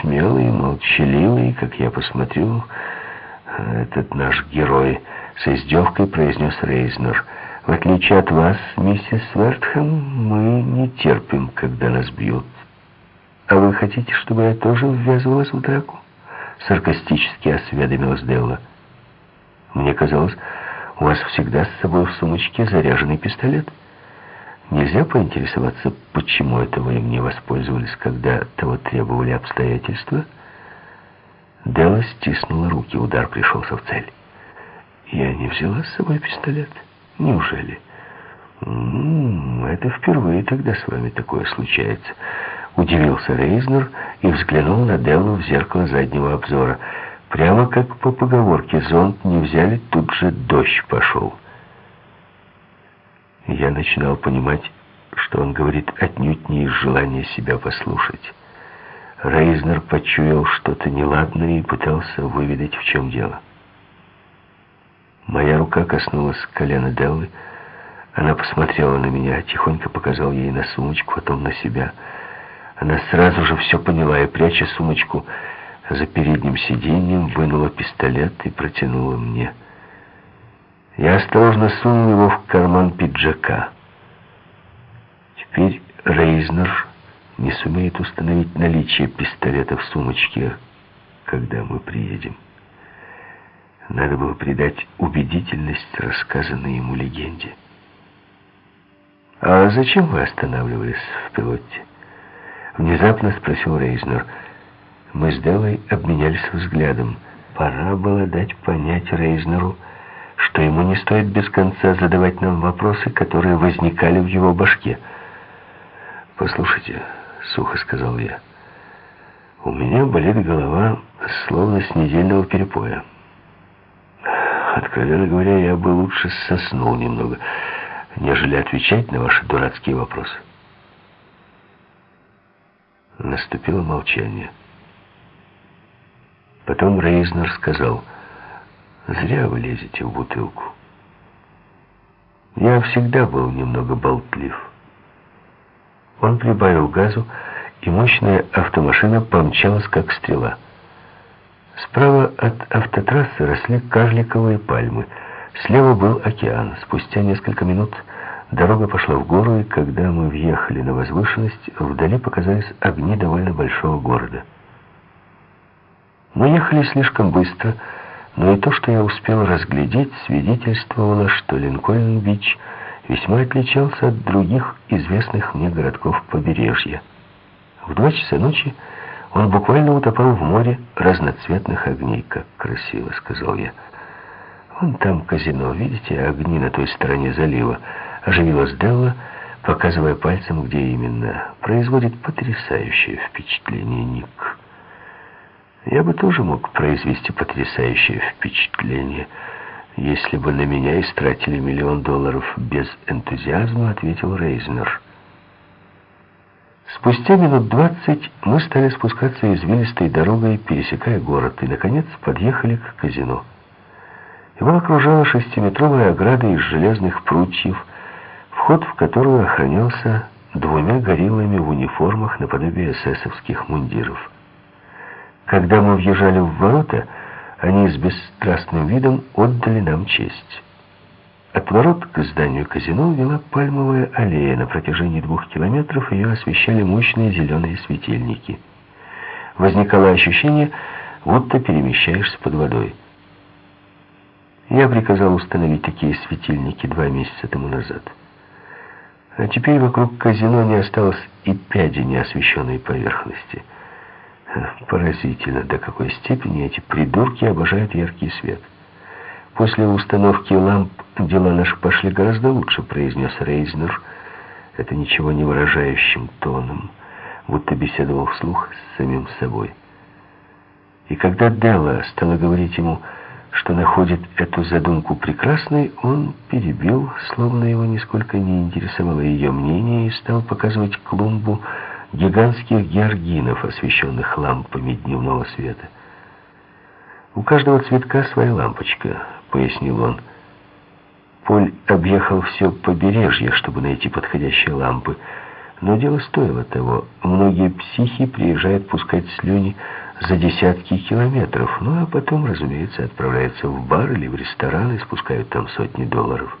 смелый, молчаливый, как я посмотрю, этот наш герой с издевкой произнес Рейзнер. В отличие от вас, миссис Вертхэм, мы не терпим, когда нас бьют. А вы хотите, чтобы я тоже ввязывалась в драку? Саркастически осведомилась Делла. Мне казалось, у вас всегда с собой в сумочке заряженный пистолет. Нельзя поинтересоваться, почему это им не воспользовались, когда того требовали обстоятельства? Делла стиснула руки, удар пришелся в цель. Я не взяла с собой пистолет. Неужели? -м, это впервые тогда с вами такое случается. Удивился Рейзнер и взглянул на Деллу в зеркало заднего обзора. Прямо как по поговорке, зонт не взяли, тут же дождь пошел. Я начинал понимать, что он говорит отнюдь не из желания себя послушать. Рейзнер почуял что-то неладное и пытался выведать, в чем дело. Моя рука коснулась колена Деллы. Она посмотрела на меня, тихонько показал ей на сумочку, потом на себя. Она сразу же все поняла и, пряча сумочку за передним сиденьем, вынула пистолет и протянула мне. Я осторожно сунул его в карман пиджака. Теперь Рейзнер не сумеет установить наличие пистолета в сумочке, когда мы приедем. Надо было придать убедительность рассказанной ему легенде. «А зачем вы останавливались в пилоте?» Внезапно спросил Рейзнер. Мы с Делой обменялись взглядом. Пора было дать понять Рейзнеру, что ему не стоит без конца задавать нам вопросы, которые возникали в его башке. «Послушайте», — сухо сказал я, — «у меня болит голова, словно с недельного перепоя». Откровенно говоря, я бы лучше соснул немного, нежели отвечать на ваши дурацкие вопросы. Наступило молчание. Потом Рейзнер сказал, «Зря вы лезете в бутылку. Я всегда был немного болтлив». Он прибавил газу, и мощная автомашина помчалась, как стрела. Справа от автотрассы росли карликовые пальмы. Слева был океан. Спустя несколько минут дорога пошла в гору, и когда мы въехали на возвышенность, вдали показались огни довольно большого города. Мы ехали слишком быстро, но и то, что я успел разглядеть, свидетельствовало, что Линкольн-Бич весьма отличался от других известных мне городков побережья. В два часа ночи он буквально утопал в море разноцветных огней. «Как красиво», — сказал я. «Вон там казино, видите, огни на той стороне залива». Оживилась Делла, показывая пальцем, где именно. Производит потрясающее впечатление Ник. Я бы тоже мог произвести потрясающее впечатление, если бы на меня истратили миллион долларов без энтузиазма, ответил Рейзнер. Спустя минут двадцать мы стали спускаться извилистой дорогой, пересекая город, и, наконец, подъехали к казино. Его окружала шестиметровая ограда из железных прутьев, вход в которую охранялся двумя гориллами в униформах наподобие эсэсовских мундиров. Когда мы въезжали в ворота, они с бесстрастным видом отдали нам честь. От ворот к зданию казино вела пальмовая аллея. На протяжении двух километров ее освещали мощные зеленые светильники. Возникало ощущение, будто перемещаешься под водой. Я приказал установить такие светильники два месяца тому назад. А теперь вокруг казино не осталось и пяди неосвещенной поверхности. Поразительно, до какой степени эти придурки обожают яркий свет. После установки ламп дела наши пошли гораздо лучше, произнес Рейзнер. Это ничего не выражающим тоном, будто беседовал вслух с самим собой. И когда Делла стала говорить ему, что находит эту задумку прекрасной, он перебил, словно его нисколько не интересовало ее мнение, и стал показывать клумбу гигантских георгинов, освещенных лампами дневного света. У каждого цветка своя лампочка пояснил он. Поль объехал все побережье, чтобы найти подходящие лампы, Но дело стоило того. Многие психи приезжают пускать слюни за десятки километров, ну а потом, разумеется, отправляются в бар или в ресторан и спускают там сотни долларов.